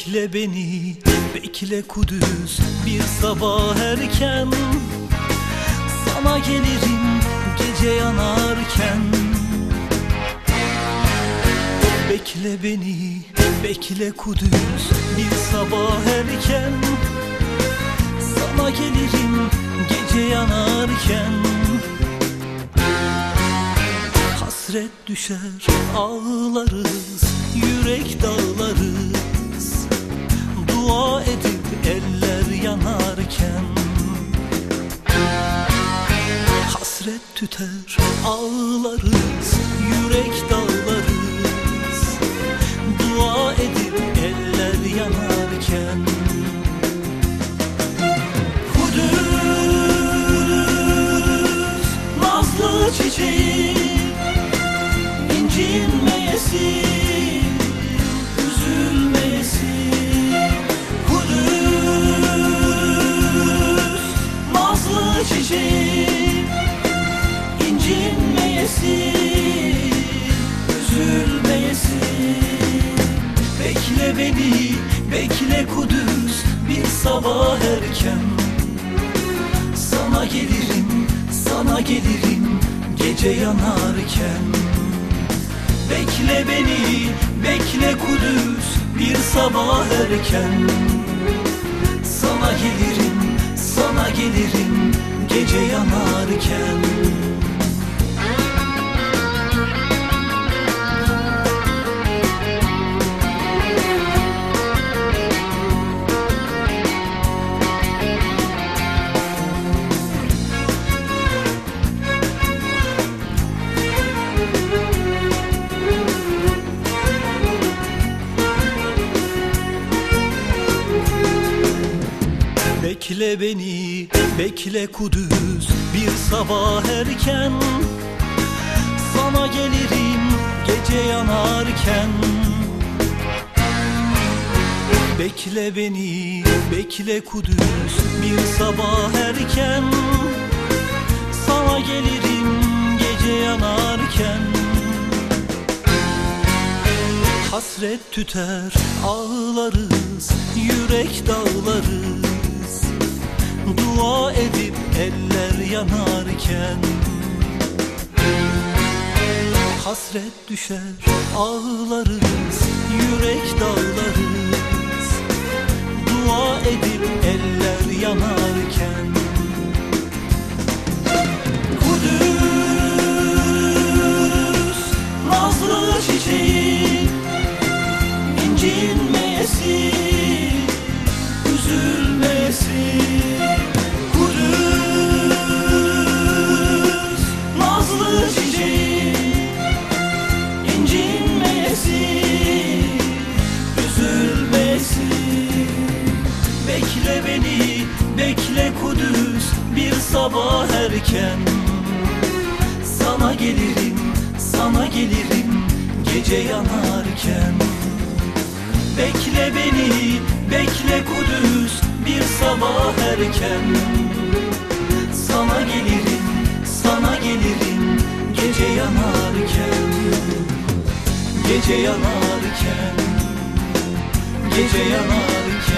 Bekle beni, bekle Kudüs. Bir sabah erken Sana gelirim gece yanarken. Bekle beni, bekle Kudüs. Bir sabah erken Sana gelirim gece yanarken. Hasret düşer ağlarız yürek dağlarız tüter ağlarız yürek dağlarız. Dua edip eller yanarken Kudüs nazlı çiçeğim incinmeyesin, üzülmeyesin. Kudüs, nazlı çiçeğim bekle Kudüs bir sabah erken. Sana gelirim, sana gelirim gece yanarken. Bekle beni, bekle Kudüs bir sabah erken. Sana gelirim, sana gelirim gece yanarken Bekle beni, bekle Kudüs. Bir sabah erken Sana gelirim gece yanarken. Bekle beni, bekle Kudüs. Bir sabah erken Sana gelirim gece yanarken. Hasret tüter ağlarız yürek dağlarız Dua edip eller yanarken. Hasret düşer ağlarız yürek dağlarız. Dua edip eller yanarken sabah erken. Sana gelirim, sana gelirim gece yanarken. Bekle beni, bekle Kudüs bir sabah erken. Sana gelirim, sana gelirim gece yanarken. Gece yanarken, gece yanarken